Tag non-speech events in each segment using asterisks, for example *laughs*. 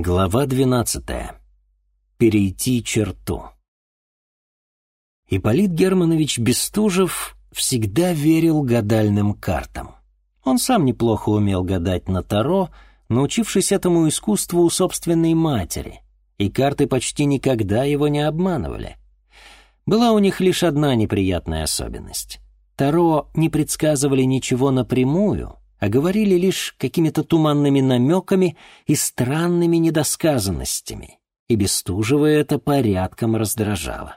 Глава двенадцатая. Перейти черту. Ипполит Германович Бестужев всегда верил гадальным картам. Он сам неплохо умел гадать на Таро, научившись этому искусству у собственной матери, и карты почти никогда его не обманывали. Была у них лишь одна неприятная особенность. Таро не предсказывали ничего напрямую, а говорили лишь какими-то туманными намеками и странными недосказанностями, и Бестужева это порядком раздражало.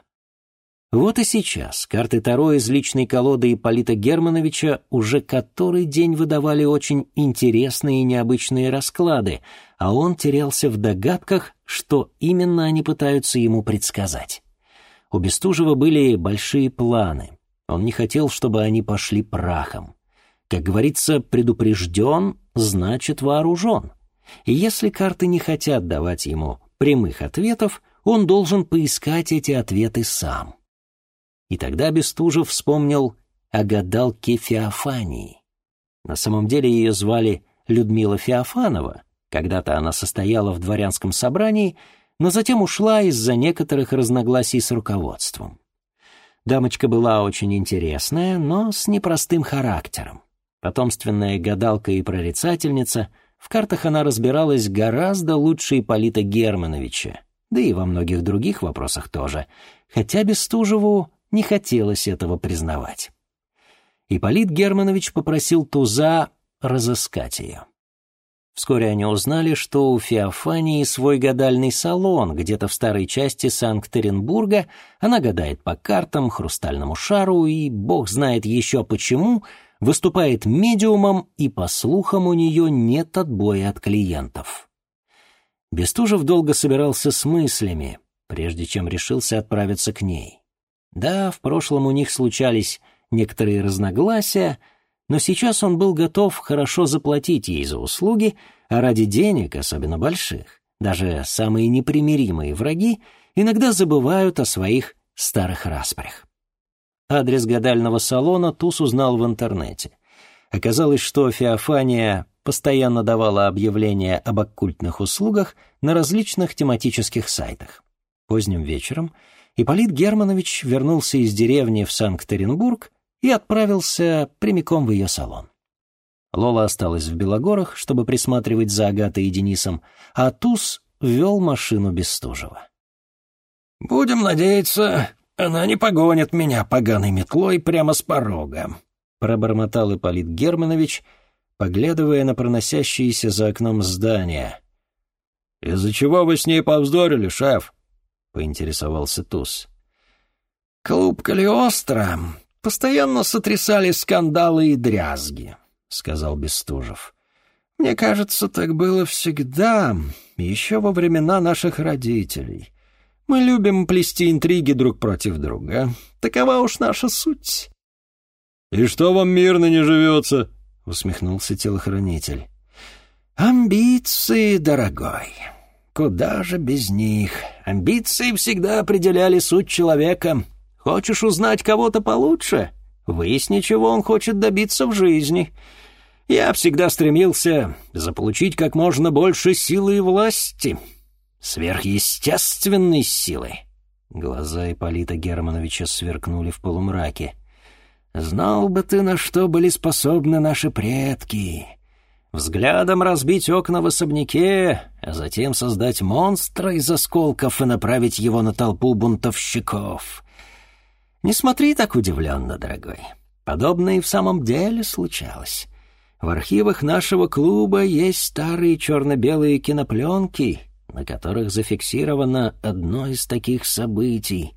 Вот и сейчас карты Таро из личной колоды Ипполита Германовича уже который день выдавали очень интересные и необычные расклады, а он терялся в догадках, что именно они пытаются ему предсказать. У Бестужева были большие планы. Он не хотел, чтобы они пошли прахом. Как говорится, предупрежден, значит вооружен. И если карты не хотят давать ему прямых ответов, он должен поискать эти ответы сам. И тогда Бестужев вспомнил о гадалке Феофании. На самом деле ее звали Людмила Феофанова, когда-то она состояла в дворянском собрании, но затем ушла из-за некоторых разногласий с руководством. Дамочка была очень интересная, но с непростым характером. Потомственная гадалка и прорицательница, в картах она разбиралась гораздо лучше Ипполита Германовича, да и во многих других вопросах тоже, хотя Бестужеву не хотелось этого признавать. Ипполит Германович попросил Туза разыскать ее. Вскоре они узнали, что у Феофании свой гадальный салон где-то в старой части Санкт-Петербурга. Она гадает по картам, хрустальному шару и, бог знает еще почему, выступает медиумом, и, по слухам, у нее нет отбоя от клиентов. Бестужев долго собирался с мыслями, прежде чем решился отправиться к ней. Да, в прошлом у них случались некоторые разногласия, но сейчас он был готов хорошо заплатить ей за услуги, а ради денег, особенно больших, даже самые непримиримые враги иногда забывают о своих старых распрях. Адрес гадального салона Туз узнал в интернете. Оказалось, что Феофания постоянно давала объявления об оккультных услугах на различных тематических сайтах. Поздним вечером Ипполит Германович вернулся из деревни в Санкт-Петербург и отправился прямиком в ее салон. Лола осталась в Белогорах, чтобы присматривать за Агатой и Денисом, а Туз вел машину Бестужева. «Будем надеяться, она не погонит меня поганой метлой прямо с порога», — пробормотал Ипполит Германович, поглядывая на проносящиеся за окном здания. «Из-за чего вы с ней повздорили, шеф?» — поинтересовался Туз. «Клуб Калиостро постоянно сотрясали скандалы и дрязги», — сказал Бестужев. «Мне кажется, так было всегда, еще во времена наших родителей. Мы любим плести интриги друг против друга. Такова уж наша суть». «И что вам мирно не живется?» — усмехнулся телохранитель. «Амбиции, дорогой. Куда же без них? Амбиции всегда определяли суть человека. Хочешь узнать кого-то получше? Выясни, чего он хочет добиться в жизни. Я всегда стремился заполучить как можно больше силы и власти» сверхъестественной силы. Глаза Ипполита Германовича сверкнули в полумраке. «Знал бы ты, на что были способны наши предки. Взглядом разбить окна в особняке, а затем создать монстра из осколков и направить его на толпу бунтовщиков. Не смотри так удивленно, дорогой. Подобное и в самом деле случалось. В архивах нашего клуба есть старые черно-белые кинопленки — на которых зафиксировано одно из таких событий,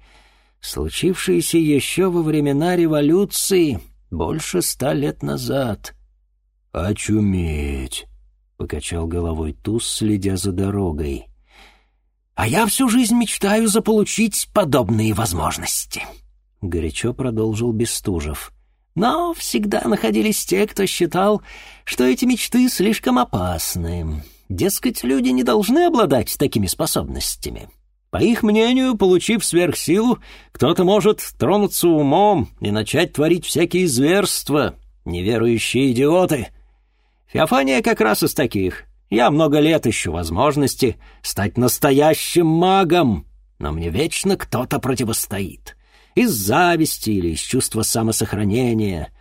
случившееся еще во времена революции больше ста лет назад. «Очуметь!» — покачал головой Туз, следя за дорогой. «А я всю жизнь мечтаю заполучить подобные возможности», — горячо продолжил Бестужев. «Но всегда находились те, кто считал, что эти мечты слишком опасны». Дескать, люди не должны обладать такими способностями. По их мнению, получив сверхсилу, кто-то может тронуться умом и начать творить всякие зверства, неверующие идиоты. Феофания как раз из таких. Я много лет ищу возможности стать настоящим магом, но мне вечно кто-то противостоит. Из зависти или из чувства самосохранения.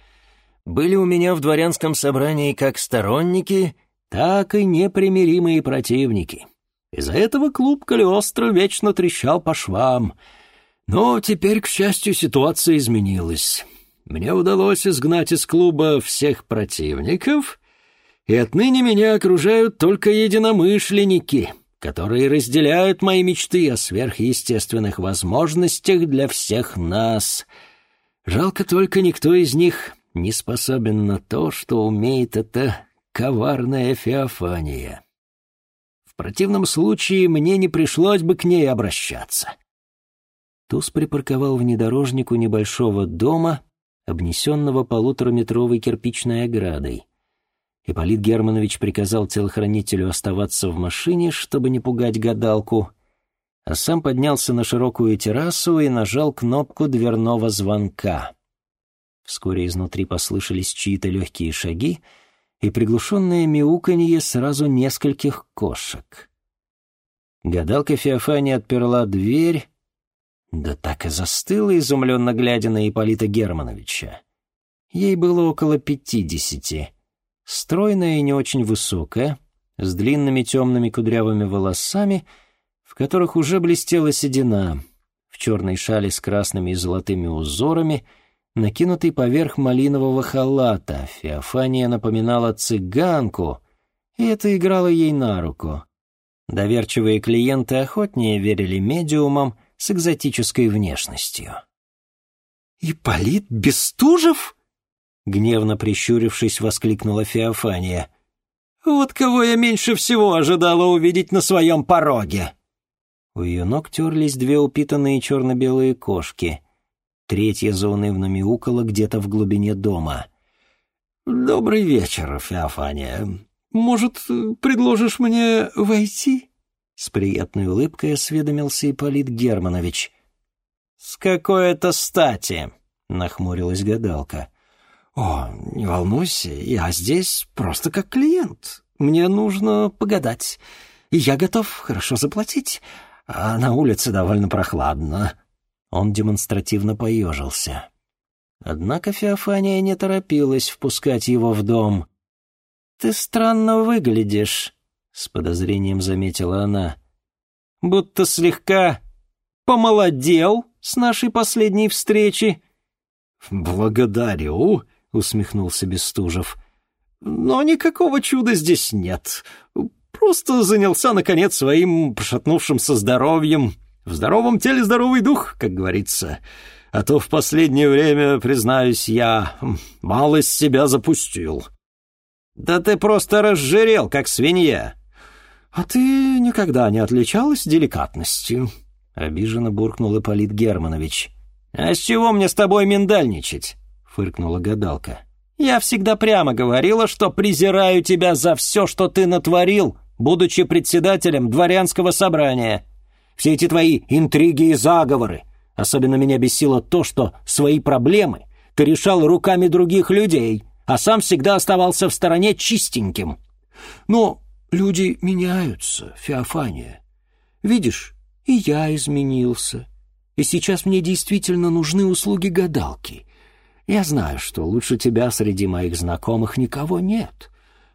Были у меня в дворянском собрании как сторонники, так и непримиримые противники. Из-за этого клуб Калиостро вечно трещал по швам. Но теперь, к счастью, ситуация изменилась. Мне удалось изгнать из клуба всех противников, и отныне меня окружают только единомышленники, которые разделяют мои мечты о сверхъестественных возможностях для всех нас. Жалко только никто из них не способен на то, что умеет эта коварная Феофания. В противном случае мне не пришлось бы к ней обращаться. Туз припарковал внедорожник у небольшого дома, обнесенного полутораметровой кирпичной оградой. Ипполит Германович приказал телохранителю оставаться в машине, чтобы не пугать гадалку, а сам поднялся на широкую террасу и нажал кнопку дверного звонка. Вскоре изнутри послышались чьи-то легкие шаги и приглушенное мяуканье сразу нескольких кошек. Гадалка Феофания отперла дверь, да так и застыла, изумленно глядя на Ипполита Германовича. Ей было около пятидесяти. Стройная и не очень высокая, с длинными темными кудрявыми волосами, в которых уже блестела седина, в черной шале с красными и золотыми узорами, накинутый поверх малинового халата. Феофания напоминала цыганку, и это играло ей на руку. Доверчивые клиенты охотнее верили медиумам с экзотической внешностью. «Ипполит Бестужев?» Гневно прищурившись, воскликнула Феофания. «Вот кого я меньше всего ожидала увидеть на своем пороге!» У ее ног терлись две упитанные черно-белые кошки. Третья заунывно мяукала где-то в глубине дома. «Добрый вечер, Феофания. Может, предложишь мне войти?» С приятной улыбкой осведомился Ипполит Германович. «С какой это стати?» — нахмурилась гадалка. «О, не волнуйся, я здесь просто как клиент. Мне нужно погадать, я готов хорошо заплатить, а на улице довольно прохладно». Он демонстративно поежился. Однако Феофания не торопилась впускать его в дом. «Ты странно выглядишь», — с подозрением заметила она. «Будто слегка помолодел с нашей последней встречи». «Благодарю», усмехнулся Бестужев. «Но никакого чуда здесь нет. Просто занялся, наконец, своим пошатнувшимся здоровьем. В здоровом теле здоровый дух, как говорится. А то в последнее время, признаюсь, я мало из себя запустил». «Да ты просто разжирел, как свинья». «А ты никогда не отличалась деликатностью», — обиженно буркнул Ипполит Германович. «А с чего мне с тобой миндальничать?» фыркнула гадалка. «Я всегда прямо говорила, что презираю тебя за все, что ты натворил, будучи председателем дворянского собрания. Все эти твои интриги и заговоры. Особенно меня бесило то, что свои проблемы ты решал руками других людей, а сам всегда оставался в стороне чистеньким». «Но люди меняются, Феофания. Видишь, и я изменился. И сейчас мне действительно нужны услуги гадалки». Я знаю, что лучше тебя среди моих знакомых никого нет,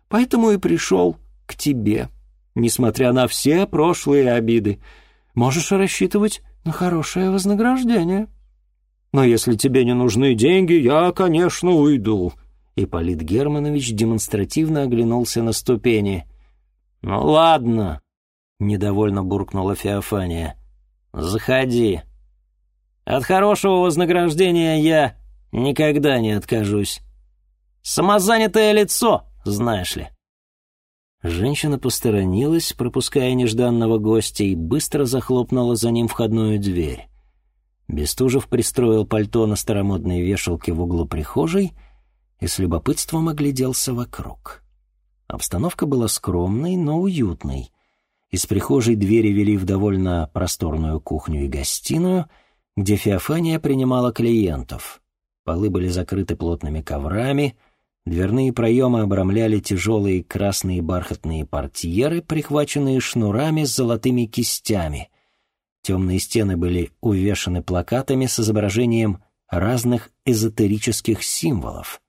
поэтому и пришел к тебе, несмотря на все прошлые обиды. Можешь рассчитывать на хорошее вознаграждение. Но если тебе не нужны деньги, я, конечно, уйду». Ипполит Германович демонстративно оглянулся на ступени. «Ну ладно», — недовольно буркнула Феофания. «Заходи. От хорошего вознаграждения я Никогда не откажусь. Самозанятое лицо, знаешь ли». Женщина посторонилась, пропуская нежданного гостя, и быстро захлопнула за ним входную дверь. Бестужев пристроил пальто на старомодной вешалке в углу прихожей и с любопытством огляделся вокруг. Обстановка была скромной, но уютной. Из прихожей двери вели в довольно просторную кухню и гостиную, где Феофания принимала клиентов. Полы были закрыты плотными коврами, Дверные проемы обрамляли тяжелые красные бархатные портьеры, прихваченные шнурами с золотыми кистями. Темные стены были увешаны плакатами с изображением разных эзотерических символов.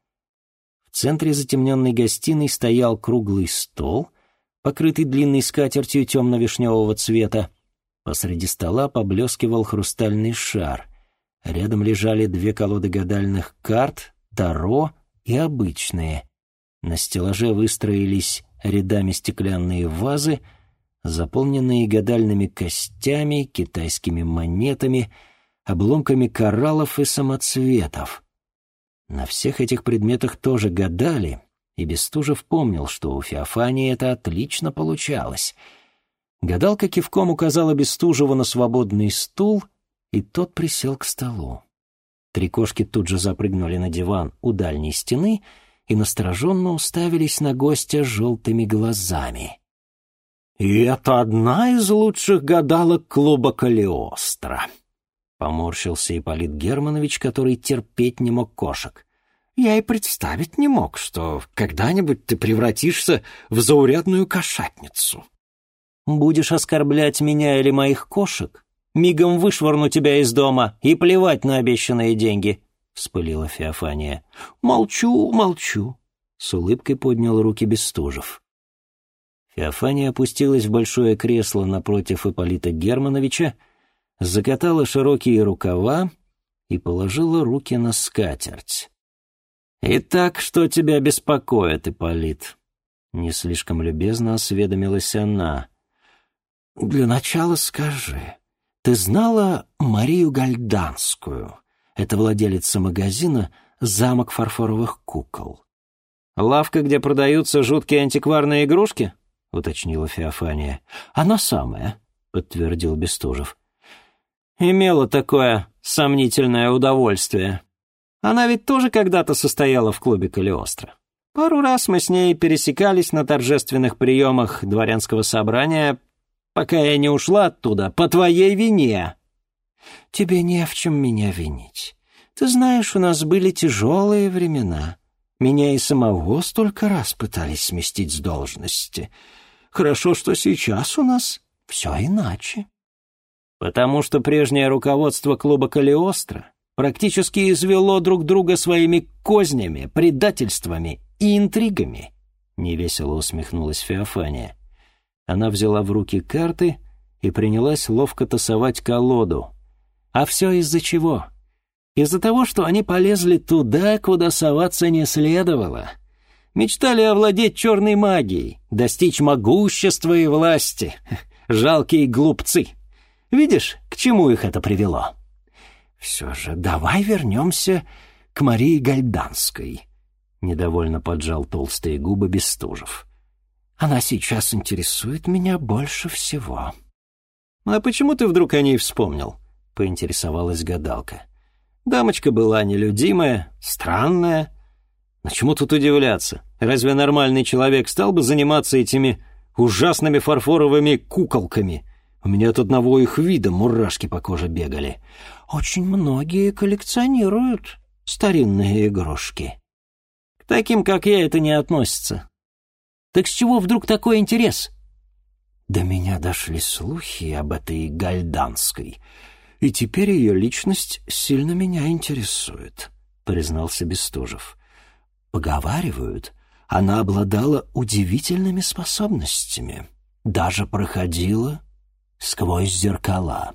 В центре затемненной гостиной стоял круглый стол, покрытый длинной скатертью темно-вишневого цвета. Посреди стола поблескивал хрустальный шар. Рядом лежали две колоды гадальных карт, таро и обычные. На стеллаже выстроились рядами стеклянные вазы, заполненные гадальными костями, китайскими монетами, обломками кораллов и самоцветов. На всех этих предметах тоже гадали, и Бестужев помнил, что у Феофании это отлично получалось. Гадалка кивком указала Бестужеву на свободный стул, и тот присел к столу. Три кошки тут же запрыгнули на диван у дальней стены и настороженно уставились на гостя желтыми глазами. «И это одна из лучших гадалок клуба Калиостро», — поморщился Ипполит Германович, который терпеть не мог кошек. «Я и представить не мог, что когда-нибудь ты превратишься в заурядную кошатницу». «Будешь оскорблять меня или моих кошек? Мигом вышвырну тебя из дома и плевать на обещанные деньги», — вспылила Феофания. «Молчу, молчу», — с улыбкой поднял руки Бестужев. Феофания опустилась в большое кресло напротив Ипполита Германовича, закатала широкие рукава и положила руки на скатерть. «Итак, что тебя беспокоит, Ипполит?» Не слишком любезно осведомилась она. «Для начала скажи, ты знала Марию Гальданскую? Это владелица магазина «Замок фарфоровых кукол». «Лавка, где продаются жуткие антикварные игрушки?» — уточнила Феофания. «Она самая», — подтвердил Бестужев. «Имела такое сомнительное удовольствие. Она ведь тоже когда-то состояла в клубе Калиостро. Пару раз мы с ней пересекались на торжественных приемах дворянского собрания, пока я не ушла оттуда по твоей вине». «Тебе не в чем меня винить. Ты знаешь, у нас были тяжелые времена. Меня и самого столько раз пытались сместить с должности. Хорошо, что сейчас у нас все иначе». «Потому что прежнее руководство клуба Калиостро практически извело друг друга своими кознями, предательствами и интригами», — невесело усмехнулась Феофания. Она взяла в руки карты и принялась ловко тасовать колоду. А все из-за чего? Из-за того, что они полезли туда, куда соваться не следовало. Мечтали овладеть черной магией, достичь могущества и власти. *laughs* Жалкие глупцы. Видишь, к чему их это привело? Все же давай вернемся к Марии Гальданской. Недовольно поджал толстые губы Бестужев. Она сейчас интересует меня больше всего». «А почему ты вдруг о ней вспомнил?» — поинтересовалась гадалка. «Дамочка была нелюдимая, странная. Но чему тут удивляться? Разве нормальный человек стал бы заниматься этими ужасными фарфоровыми куколками? У меня от одного их вида мурашки по коже бегали. Очень многие коллекционируют старинные игрушки. К таким, как я, это не относится. Так с чего вдруг такой интерес?» До меня дошли слухи об этой Гальданской, и теперь ее личность сильно меня интересует, признался Бестужев. Поговаривают, она обладала удивительными способностями, даже проходила сквозь зеркала.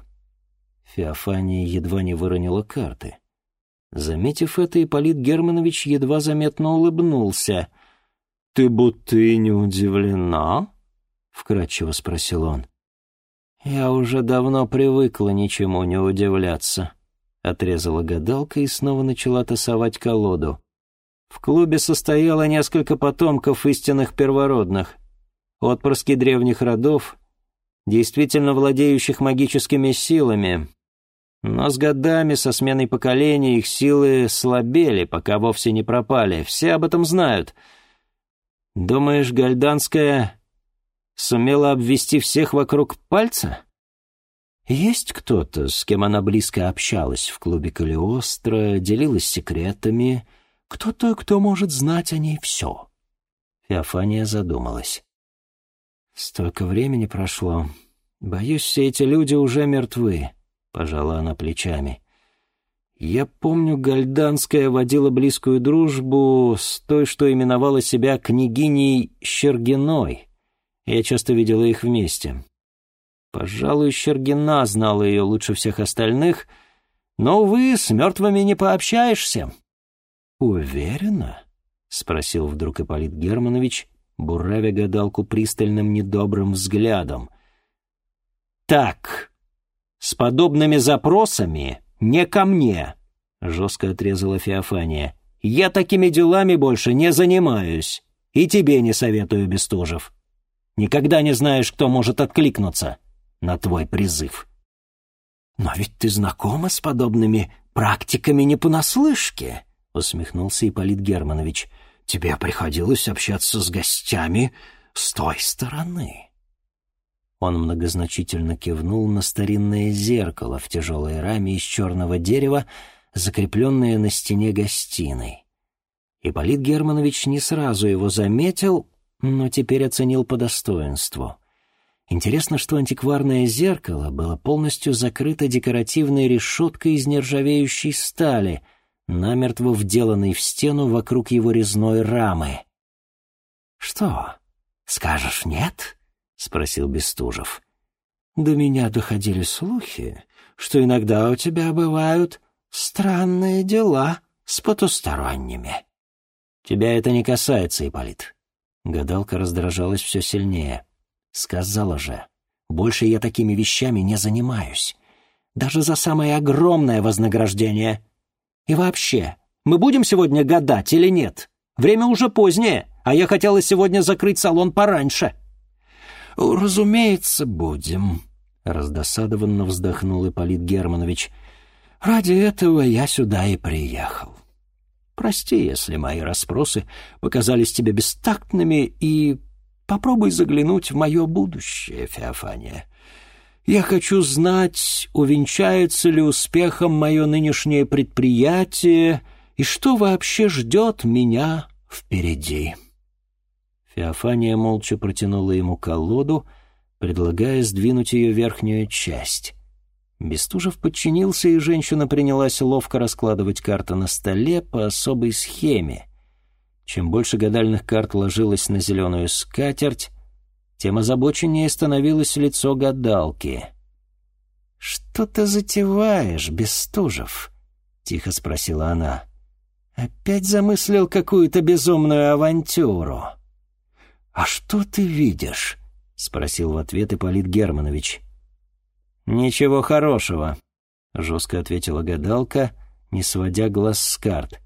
Феофания едва не выронила карты. Заметив это, Ипполит Германович едва заметно улыбнулся — «Ты будто и не удивлена?» — вкратчиво спросил он. «Я уже давно привыкла ничему не удивляться», — отрезала гадалка и снова начала тасовать колоду. В клубе состояло несколько потомков истинных первородных, отпрыски древних родов, действительно владеющих магическими силами. Но с годами, со сменой поколений, их силы слабели, пока вовсе не пропали. Все об этом знают — Думаешь, Гальданская сумела обвести всех вокруг пальца? Есть кто-то, с кем она близко общалась в клубе Калиостро, делилась секретами, кто-то, кто может знать о ней все». Феофания задумалась. «Столько времени прошло. Боюсь, все эти люди уже мертвы», — пожала она плечами. «Я помню, Гальданская водила близкую дружбу с той, что именовала себя княгиней Щергиной. Я часто видела их вместе. Пожалуй, Щергина знала ее лучше всех остальных, но, увы, с мертвыми не пообщаешься». «Уверена?» — спросил вдруг Ипполит Германович, буравя гадалку пристальным недобрым взглядом. «Так, с подобными запросами не ко мне», — жестко отрезала Феофания. «Я такими делами больше не занимаюсь, и тебе не советую, Бестужев. Никогда не знаешь, кто может откликнуться на твой призыв». «Но ведь ты знакома с подобными практиками не понаслышке», — усмехнулся Ипполит Германович. «Тебе приходилось общаться с гостями с той стороны». Он многозначительно кивнул на старинное зеркало в тяжелой раме из черного дерева, закрепленное на стене гостиной. Ипполит Германович не сразу его заметил, но теперь оценил по достоинству. Интересно, что антикварное зеркало было полностью закрыто декоративной решеткой из нержавеющей стали, намертво вделанной в стену вокруг его резной рамы. «Что, скажешь нет?» — спросил Бестужев. «До меня доходили слухи, что иногда у тебя бывают странные дела с потусторонними». «Тебя это не касается, Ипполит». Гадалка раздражалась все сильнее. Сказала же, больше я такими вещами не занимаюсь. Даже за самое огромное вознаграждение. И вообще, мы будем сегодня гадать или нет? Время уже позднее, а я хотела сегодня закрыть салон пораньше. «Разумеется, будем», — раздосадованно вздохнул Ипполит Германович. «Ради этого я сюда и приехал. Прости, если мои расспросы показались тебе бестактными и Попробуй заглянуть в мое будущее, Феофания. Я хочу знать, увенчается ли успехом мое нынешнее предприятие и что вообще ждет меня впереди». Феофания молча протянула ему колоду, предлагая сдвинуть ее верхнюю часть. Бестужев подчинился, и женщина принялась ловко раскладывать карты на столе по особой схеме — чем больше гадальных карт ложилось на зеленую скатерть, тем озабоченнее становилось лицо гадалки. «Что ты затеваешь, Бестужев?» — тихо спросила она. «Опять замыслил какую-то безумную авантюру?» «А что ты видишь?» — спросил в ответ Ипполит Германович. «Ничего хорошего», — жестко ответила гадалка, не сводя глаз с карт.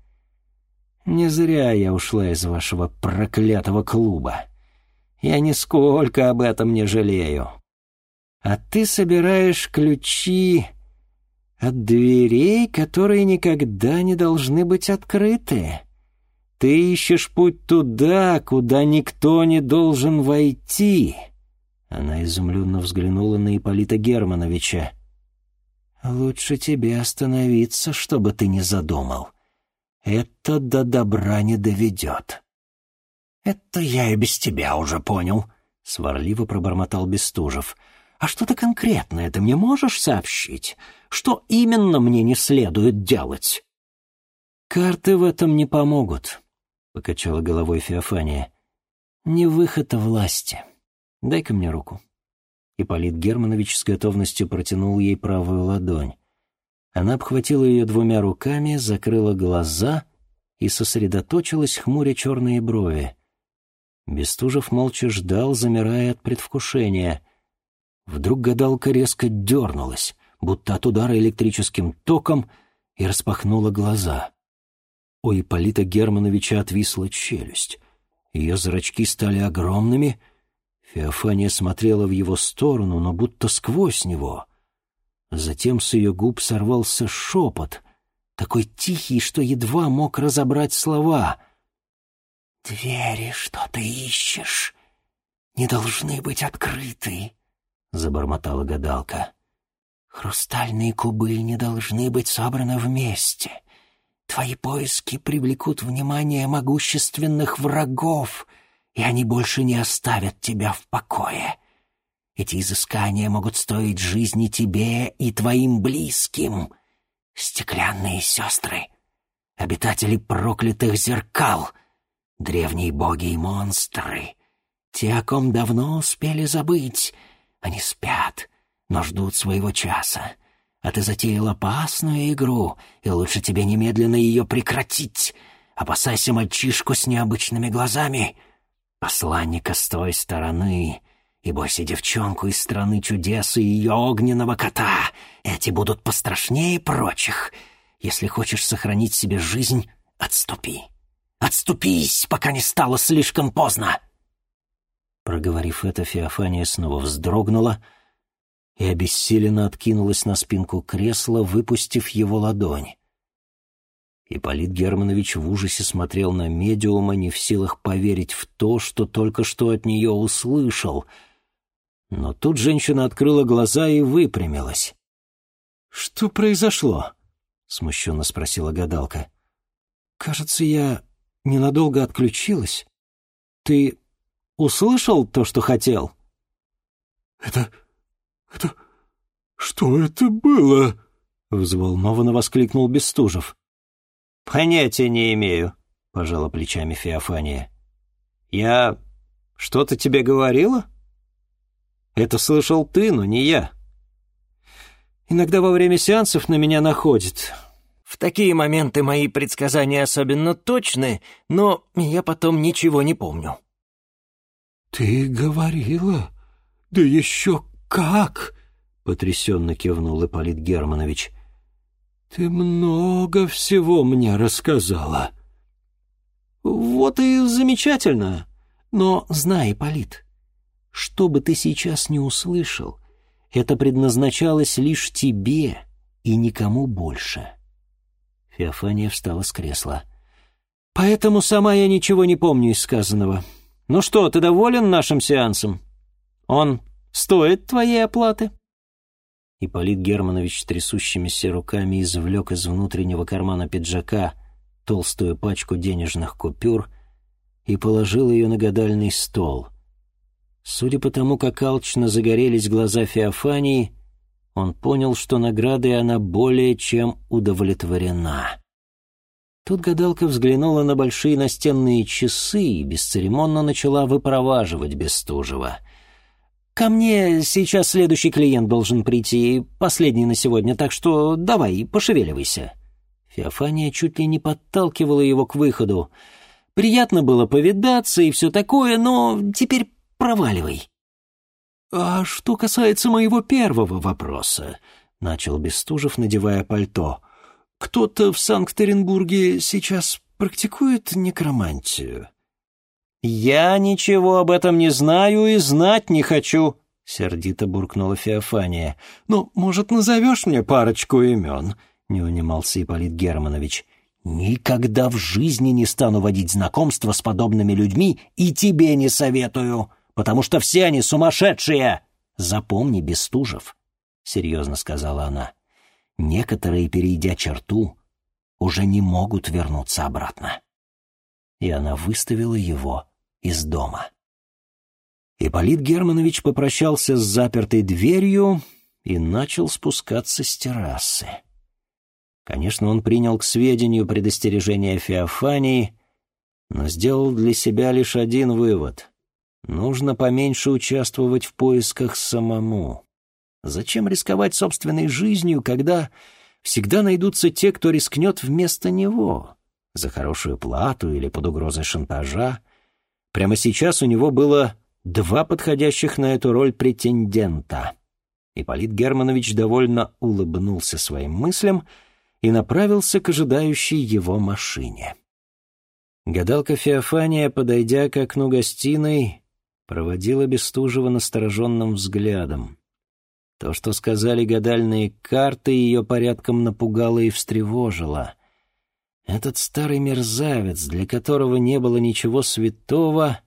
Не зря я ушла из вашего проклятого клуба. Я нисколько об этом не жалею. А ты собираешь ключи от дверей, которые никогда не должны быть открыты. Ты ищешь путь туда, куда никто не должен войти. Она изумленно взглянула на Ипполита Германовича. «Лучше тебе остановиться, чтобы ты не задумал это до добра не доведет. «Это я и без тебя уже понял», — сварливо пробормотал Бестужев. «А что-то конкретное ты мне можешь сообщить? Что именно мне не следует делать?» «Карты в этом не помогут», — покачала головой Феофания. «Не выход, а власти. Дай-ка мне руку». Ипполит Германович с готовностью протянул ей правую ладонь. Она обхватила ее двумя руками, закрыла глаза и сосредоточилась, хмуря черные брови. Бестужев молча ждал, замирая от предвкушения. Вдруг гадалка резко дернулась, будто от удара электрическим током, и распахнула глаза. У Ипполита Германовича отвисла челюсть. Ее зрачки стали огромными. Феофания смотрела в его сторону, но будто сквозь него. Затем с ее губ сорвался шепот, такой тихий, что едва мог разобрать слова. «Двери, что ты ищешь, не должны быть открыты», — забормотала гадалка. «Хрустальные кубы не должны быть собраны вместе. Твои поиски привлекут внимание могущественных врагов, и они больше не оставят тебя в покое. Эти изыскания могут стоить жизни тебе и твоим близким. Стеклянные сестры, обитатели проклятых зеркал, древние боги и монстры, те, о ком давно успели забыть, они спят, но ждут своего часа а ты затеял опасную игру, и лучше тебе немедленно ее прекратить. Опасайся мальчишку с необычными глазами, посланника с той стороны, и бойся девчонку из страны чудес и ее огненного кота. Эти будут пострашнее прочих. Если хочешь сохранить себе жизнь, отступи. Отступись, пока не стало слишком поздно. Проговорив это, Феофания снова вздрогнула — и обессиленно откинулась на спинку кресла, выпустив его ладонь. Ипполит Германович в ужасе смотрел на медиума, не в силах поверить в то, что только что от нее услышал. Но тут женщина открыла глаза и выпрямилась. «Что произошло?» — смущенно спросила гадалка. «Кажется, я ненадолго отключилась. Ты услышал то, что хотел?» «Это «Это... что это было?» — взволнованно воскликнул Бестужев. «Понятия не имею», — пожала плечами Феофания. «Я что-то тебе говорила? Это слышал ты, но не я. Иногда во время сеансов на меня находит. В такие моменты мои предсказания особенно точны, но я потом ничего не помню». «Ты говорила? Да еще «Как?» — потрясенно кивнул Ипполит Германович. «Ты много всего мне рассказала». «Вот и замечательно. Но знай, Ипполит, что бы ты сейчас не услышал, это предназначалось лишь тебе и никому больше». Феофания встала с кресла. «Поэтому сама я ничего не помню из сказанного. Ну что, ты доволен нашим сеансом? Он Стоит твоей оплаты?» Ипполит Германович трясущимися руками извлек из внутреннего кармана пиджака толстую пачку денежных купюр и положил ее на гадальный стол. Судя по тому, как алчно загорелись глаза Феофании, он понял, что наградой она более чем удовлетворена. Тут гадалка взглянула на большие настенные часы и бесцеремонно начала выпроваживать Бестужева — «Ко мне сейчас следующий клиент должен прийти, последний на сегодня, так что давай, пошевеливайся». Феофания чуть ли не подталкивала его к выходу. «Приятно было повидаться и все такое, но теперь проваливай». «А что касается моего первого вопроса», — начал Бестужев, надевая пальто, — «кто-то в Санкт-Петербурге сейчас практикует некромантию?» «Я ничего об этом не знаю и знать не хочу», — сердито буркнула Феофания. «Ну, может, назовешь мне парочку имен?» — не унимался Ипполит Германович. «Никогда в жизни не стану водить знакомства с подобными людьми и тебе не советую, потому что все они сумасшедшие!» «Запомни, Бестужев», — серьезно сказала она, — «некоторые, перейдя черту, уже не могут вернуться обратно». И она выставила его из дома. Ипполит Германович попрощался с запертой дверью и начал спускаться с террасы. Конечно, он принял к сведению предостережение Феофании, но сделал для себя лишь один вывод. Нужно поменьше участвовать в поисках самому. Зачем рисковать собственной жизнью, когда всегда найдутся те, кто рискнет вместо него? За хорошую плату или под угрозой шантажа? Прямо сейчас у него было два подходящих на эту роль претендента. Ипполит Германович довольно улыбнулся своим мыслям и направился к ожидающей его машине. Гадалка Феофания, подойдя к окну гостиной, проводила Бестужева настороженным взглядом. То, что сказали гадальные карты, ее порядком напугало и встревожило. Этот старый мерзавец, для которого не было ничего святого,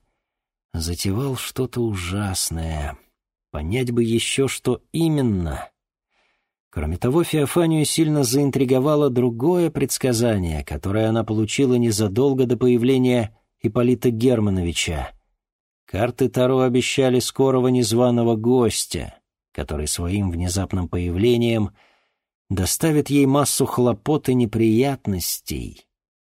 затевал что-то ужасное. Понять бы еще, что именно. Кроме того, Феофанию сильно заинтриговало другое предсказание, которое она получила незадолго до появления Ипполита Германовича. Карты Таро обещали скорого незваного гостя, который своим внезапным появлением доставит ей массу хлопот и неприятностей.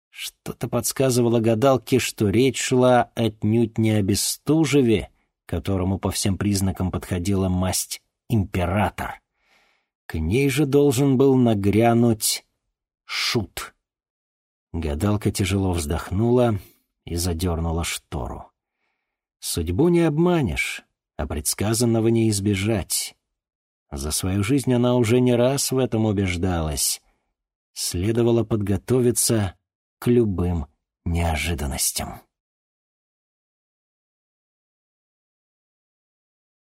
Что-то подсказывало гадалке, что речь шла отнюдь не о Бестужеве, которому по всем признакам подходила масть император. К ней же должен был нагрянуть шут. Гадалка тяжело вздохнула и задернула штору. Судьбу не обманешь, а предсказанного не избежать. За свою жизнь она уже не раз в этом убеждалась. Следовало подготовиться к любым неожиданностям.